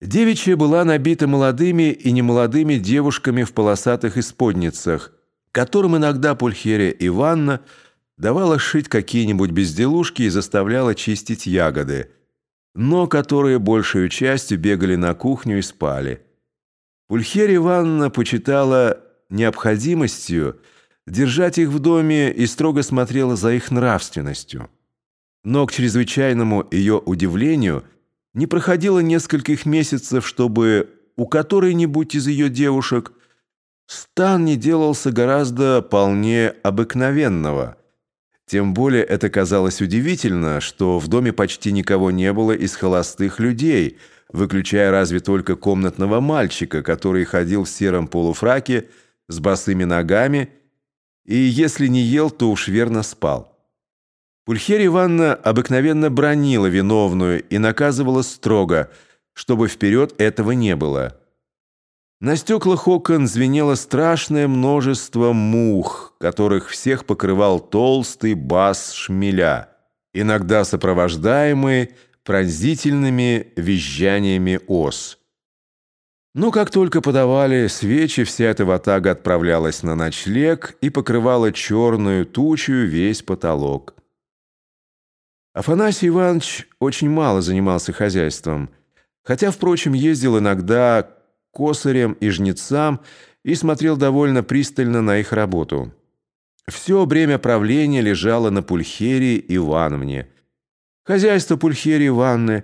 Девичья была набита молодыми и немолодыми девушками в полосатых исподницах, которым иногда Пульхерия Ивановна давала шить какие-нибудь безделушки и заставляла чистить ягоды, но которые большую частью бегали на кухню и спали. Пульхерия Ивановна почитала необходимостью держать их в доме и строго смотрела за их нравственностью. Но к чрезвычайному ее удивлению – не проходило нескольких месяцев, чтобы у которой-нибудь из ее девушек стан не делался гораздо полнее обыкновенного. Тем более это казалось удивительно, что в доме почти никого не было из холостых людей, выключая разве только комнатного мальчика, который ходил в сером полуфраке с босыми ногами и, если не ел, то уж верно спал. Пульхерия Ивановна обыкновенно бронила виновную и наказывала строго, чтобы вперед этого не было. На стеклах окон звенело страшное множество мух, которых всех покрывал толстый бас шмеля, иногда сопровождаемый пронзительными визжаниями ос. Но как только подавали свечи, вся эта ватага отправлялась на ночлег и покрывала черную тучу весь потолок. Афанасий Иванович очень мало занимался хозяйством, хотя, впрочем, ездил иногда к косарям и жнецам и смотрел довольно пристально на их работу. Все бремя правления лежало на Пульхерии Ивановне. Хозяйство Пульхерии Ивановны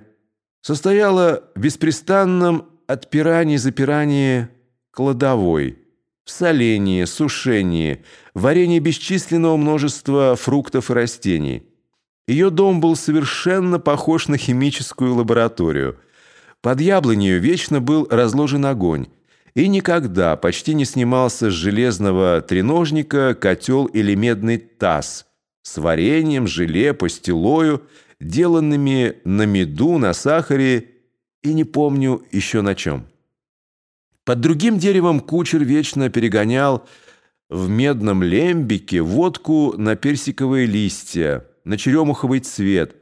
состояло в беспрестанном отпирании-запирании кладовой, в солении, сушении, варенье бесчисленного множества фруктов и растений – ее дом был совершенно похож на химическую лабораторию. Под яблонью вечно был разложен огонь, и никогда почти не снимался с железного треножника котел или медный таз с вареньем, желе, пастилою, деланными на меду, на сахаре и не помню еще на чем. Под другим деревом кучер вечно перегонял в медном лембике водку на персиковые листья, на черемуховый цвет,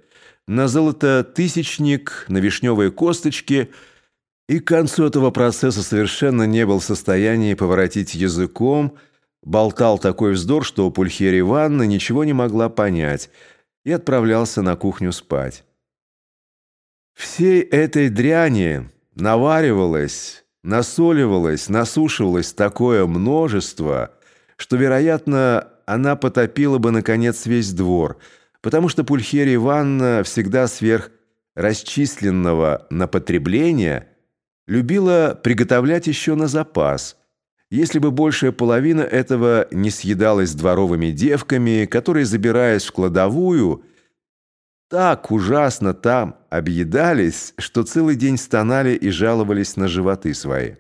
на золототысячник, на вишневые косточки, и к концу этого процесса совершенно не был в состоянии поворотить языком, болтал такой вздор, что Пульхерия Ивановна ничего не могла понять, и отправлялся на кухню спать. Всей этой дряни наваривалось, насоливалось, насушивалось такое множество, что, вероятно, она потопила бы, наконец, весь двор – потому что Пульхерия Ивановна всегда сверх расчисленного на потребление любила приготовлять еще на запас, если бы большая половина этого не съедалась дворовыми девками, которые, забираясь в кладовую, так ужасно там объедались, что целый день стонали и жаловались на животы свои.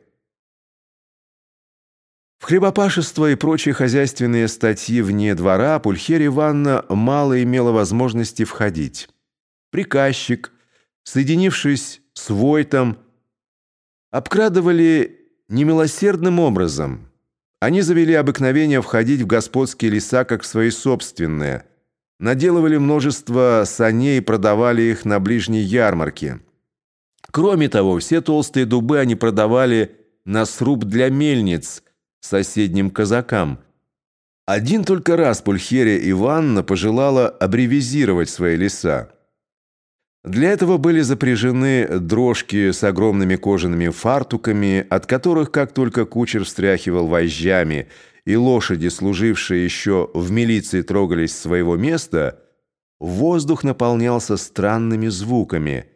В хлебопашество и прочие хозяйственные статьи вне двора Пульхерия Ивановна мало имела возможности входить. Приказчик, соединившись с Войтом, обкрадывали немилосердным образом. Они завели обыкновение входить в господские леса как в свои собственные, наделывали множество саней и продавали их на ближней ярмарке. Кроме того, все толстые дубы они продавали на сруб для мельниц – соседним казакам. Один только раз Пульхерия Ивановна пожелала абревизировать свои леса. Для этого были запряжены дрожки с огромными кожаными фартуками, от которых, как только кучер встряхивал вожжами, и лошади, служившие еще в милиции, трогались с своего места, воздух наполнялся странными звуками.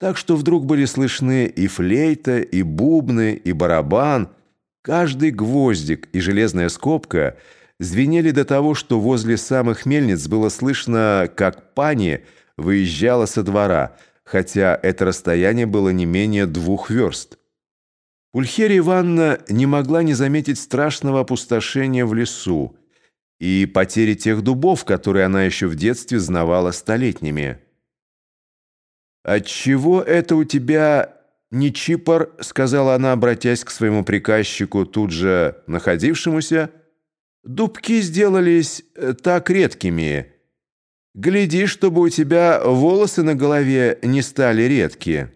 Так что вдруг были слышны и флейта, и бубны, и барабан – Каждый гвоздик и железная скобка звенели до того, что возле самых мельниц было слышно, как пани выезжала со двора, хотя это расстояние было не менее двух верст. Пульхерия Ивановна не могла не заметить страшного опустошения в лесу и потери тех дубов, которые она еще в детстве знавала столетними. «Отчего это у тебя «Не чипор», — сказала она, обратясь к своему приказчику, тут же находившемуся, «дубки сделались э, так редкими. Гляди, чтобы у тебя волосы на голове не стали редкие».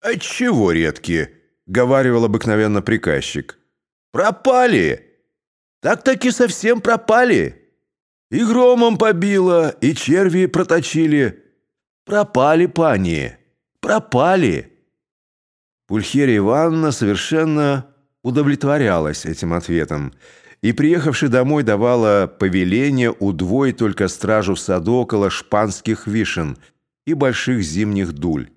«Отчего редкие?» — говаривал обыкновенно приказчик. «Пропали! Так-таки совсем пропали! И громом побило, и черви проточили. Пропали, пани, пропали!» Пульхерия Ивановна совершенно удовлетворялась этим ответом и, приехавши домой, давала повеление удвоить только стражу в саду около шпанских вишен и больших зимних дуль.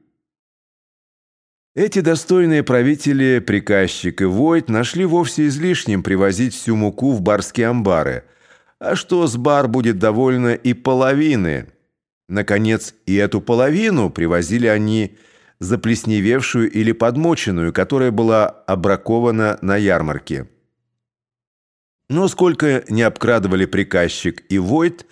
Эти достойные правители, приказчик и Войт, нашли вовсе излишним привозить всю муку в барские амбары. А что с бар будет довольно и половины? Наконец, и эту половину привозили они заплесневевшую или подмоченную, которая была обракована на ярмарке. Но сколько не обкрадывали приказчик и Войт,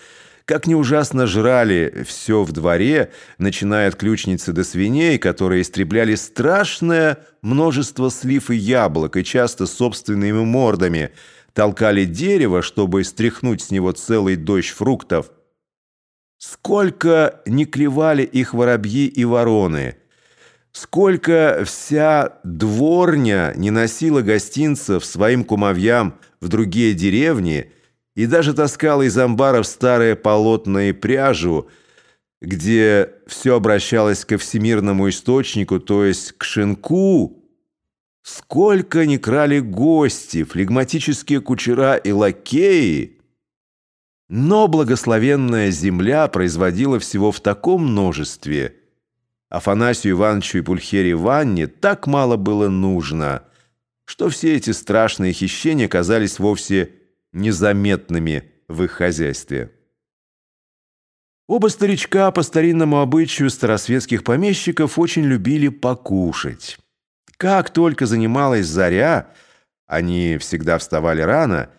как не ужасно жрали все в дворе, начиная от ключницы до свиней, которые истребляли страшное множество слив и яблок, и часто собственными мордами толкали дерево, чтобы стряхнуть с него целый дождь фруктов. Сколько не клевали их воробьи и вороны – Сколько вся дворня не носила гостинцев своим кумовьям в другие деревни и даже таскала из амбаров старые полотна пряжу, где все обращалось ко всемирному источнику, то есть к шинку, сколько не крали гости, флегматические кучера и лакеи, но благословенная земля производила всего в таком множестве – Афанасию Ивановичу и Пульхере Ванне так мало было нужно, что все эти страшные хищения казались вовсе незаметными в их хозяйстве. Оба старичка по старинному обычаю старосветских помещиков очень любили покушать. Как только занималась заря, они всегда вставали рано,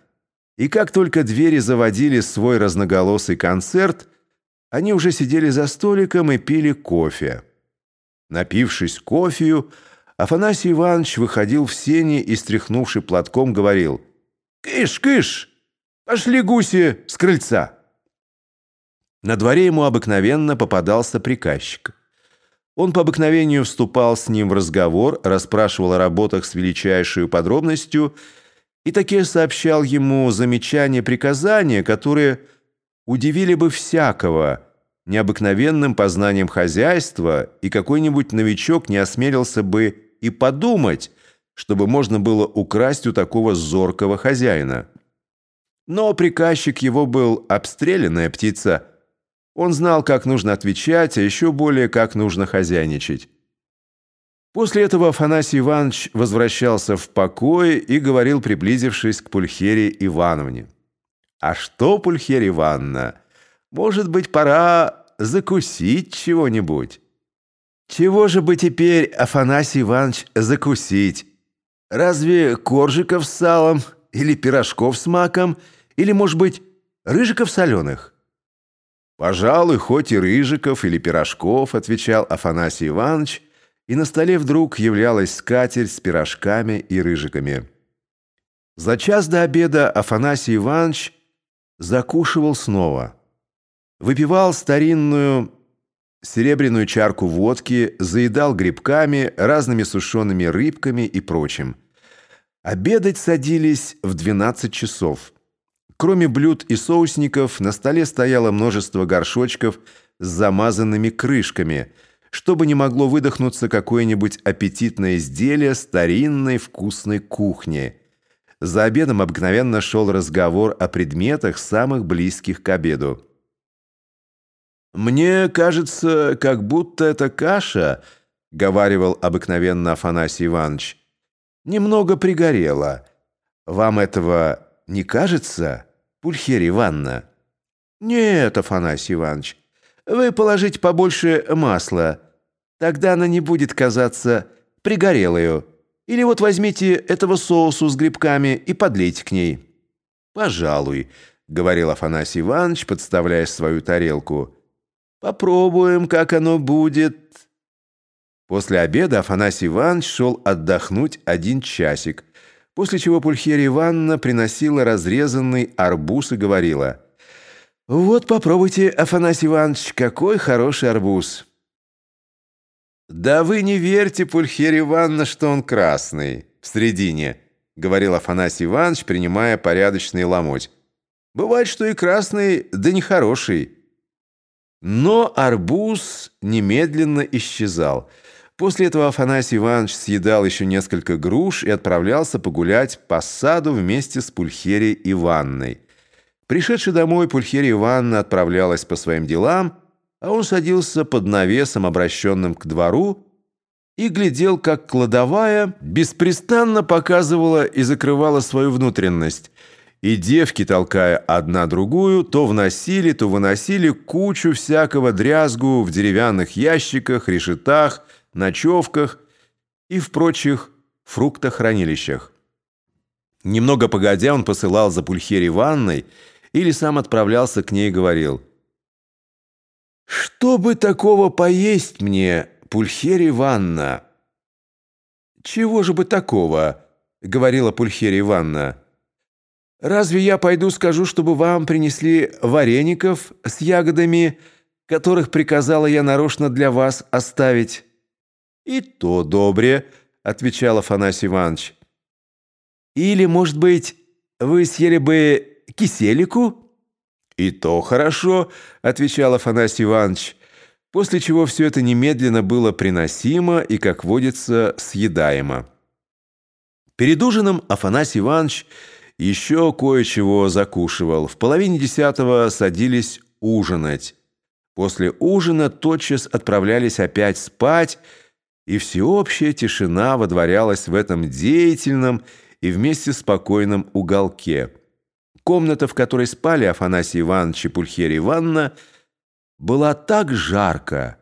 и как только двери заводили свой разноголосый концерт, они уже сидели за столиком и пили кофе. Напившись кофею, Афанасий Иванович выходил в сени и, стряхнувши платком, говорил «Кыш, кыш! Пошли гуси с крыльца!» На дворе ему обыкновенно попадался приказчик. Он по обыкновению вступал с ним в разговор, расспрашивал о работах с величайшей подробностью и таки сообщал ему замечания, приказания, которые удивили бы всякого – необыкновенным познанием хозяйства, и какой-нибудь новичок не осмелился бы и подумать, чтобы можно было украсть у такого зоркого хозяина. Но приказчик его был обстрелянная птица. Он знал, как нужно отвечать, а еще более, как нужно хозяйничать. После этого Афанасий Иванович возвращался в покой и говорил, приблизившись к Пульхере Ивановне. «А что, Пульхерия Ивановна?» Может быть, пора закусить чего-нибудь. Чего же бы теперь, Афанасий Иванович, закусить? Разве коржиков с салом, или пирожков с маком, или, может быть, рыжиков соленых? «Пожалуй, хоть и рыжиков или пирожков», — отвечал Афанасий Иванович, и на столе вдруг являлась скатерть с пирожками и рыжиками. За час до обеда Афанасий Иванович закушивал снова — выпивал старинную серебряную чарку водки, заедал грибками, разными сушеными рыбками и прочим. Обедать садились в 12 часов. Кроме блюд и соусников, на столе стояло множество горшочков с замазанными крышками, чтобы не могло выдохнуться какое-нибудь аппетитное изделие старинной вкусной кухни. За обедом обыкновенно шел разговор о предметах, самых близких к обеду. «Мне кажется, как будто эта каша, — говаривал обыкновенно Афанасий Иванович, — немного пригорела. Вам этого не кажется, Пульхерия Ивановна?» «Нет, Афанасий Иванович, вы положите побольше масла, тогда она не будет казаться пригорелою. Или вот возьмите этого соусу с грибками и подлейте к ней». «Пожалуй», — говорил Афанасий Иванович, подставляя свою тарелку, — Попробуем, как оно будет. После обеда Афанасий Иванович шел отдохнуть один часик, после чего Пульхерия Ивановна приносила разрезанный арбуз и говорила, «Вот попробуйте, Афанасий Иванович, какой хороший арбуз». «Да вы не верьте, Пульхерия Ивановна, что он красный, в средине», — говорил Афанасий Иванович, принимая порядочный ломоть. «Бывает, что и красный, да нехороший». Но арбуз немедленно исчезал. После этого Афанасий Иванович съедал еще несколько груш и отправлялся погулять по саду вместе с Пульхерией Ивановной. Пришедший домой, Пульхерия Ивановна отправлялась по своим делам, а он садился под навесом, обращенным к двору, и глядел, как кладовая беспрестанно показывала и закрывала свою внутренность. И девки, толкая одна другую, то вносили, то выносили кучу всякого дрязгу в деревянных ящиках, решетах, ночевках и в прочих фруктохранилищах. Немного погодя, он посылал за Пульхерей ванной или сам отправлялся к ней и говорил – «Что бы такого поесть мне, Пульхерия Ивановна?» «Чего же бы такого?» — говорила Пульхерия Ивановна. «Разве я пойду скажу, чтобы вам принесли вареников с ягодами, которых приказала я нарочно для вас оставить?» «И то добре», — отвечал Афанасий Иванович. «Или, может быть, вы съели бы киселику?» «И то хорошо», — отвечал Афанасий Иванович, после чего все это немедленно было приносимо и, как водится, съедаемо. Перед ужином Афанасий Иванович еще кое-чего закушивал. В половине десятого садились ужинать. После ужина тотчас отправлялись опять спать, и всеобщая тишина водворялась в этом деятельном и вместе спокойном уголке. Комната, в которой спали Афанасий Иванович и Пульхерия Ивановна, была так жарко,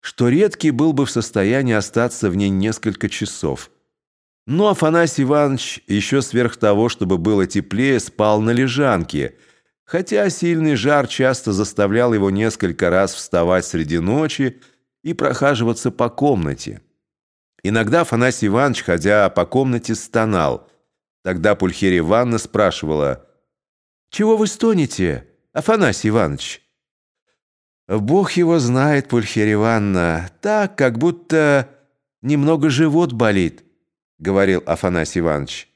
что редкий был бы в состоянии остаться в ней несколько часов. Но Афанасий Иванович еще сверх того, чтобы было теплее, спал на лежанке, хотя сильный жар часто заставлял его несколько раз вставать среди ночи и прохаживаться по комнате. Иногда Афанасий Иванович, ходя по комнате, стонал. Тогда Пульхерия Ивановна спрашивала – чего вы стонете, Афанасий Иванович?» «Бог его знает, Пульхерия Ивановна, так, как будто немного живот болит», — говорил Афанасий Иванович.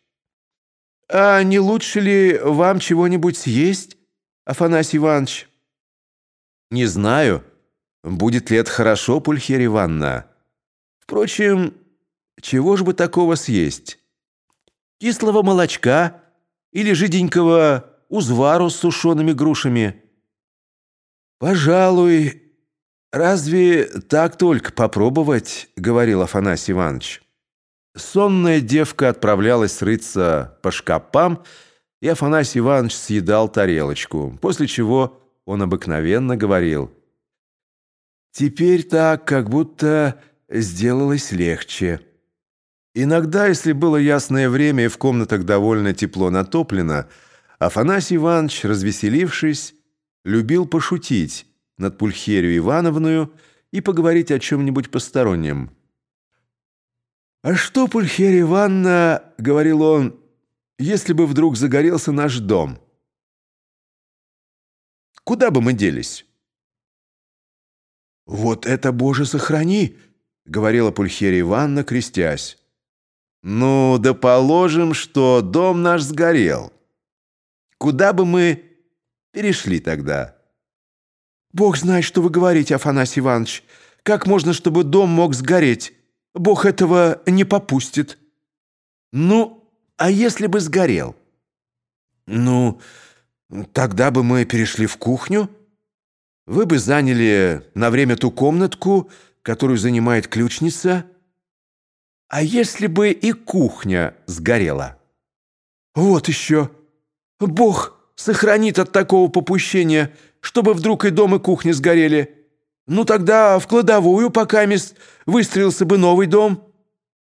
«А не лучше ли вам чего-нибудь съесть, Афанасий Иванович?» «Не знаю, будет ли это хорошо, Пульхерия Ивановна. Впрочем, чего же бы такого съесть? Кислого молочка или жиденького узвару с сушеными грушами. «Пожалуй, разве так только попробовать?» — говорил Афанасий Иванович. Сонная девка отправлялась рыться по шкапам, и Афанасий Иванович съедал тарелочку, после чего он обыкновенно говорил. «Теперь так, как будто сделалось легче». Иногда, если было ясное время и в комнатах довольно тепло натоплено, Афанасий Иванович, развеселившись, любил пошутить над Пульхерию Ивановную и поговорить о чем-нибудь постороннем. «А что, Пульхерия Ивановна, — говорил он, — если бы вдруг загорелся наш дом? Куда бы мы делись?» «Вот это, Боже, сохрани!» — говорила Пульхерия Ивановна, крестясь. «Ну, да положим, что дом наш сгорел». Куда бы мы перешли тогда? Бог знает, что вы говорите, Афанасий Иванович. Как можно, чтобы дом мог сгореть? Бог этого не попустит. Ну, а если бы сгорел? Ну, тогда бы мы перешли в кухню. Вы бы заняли на время ту комнатку, которую занимает ключница. А если бы и кухня сгорела? Вот еще... Бог сохранит от такого попущения, чтобы вдруг и дом, и кухня сгорели. Ну тогда в кладовую, пока мест выстроился бы новый дом».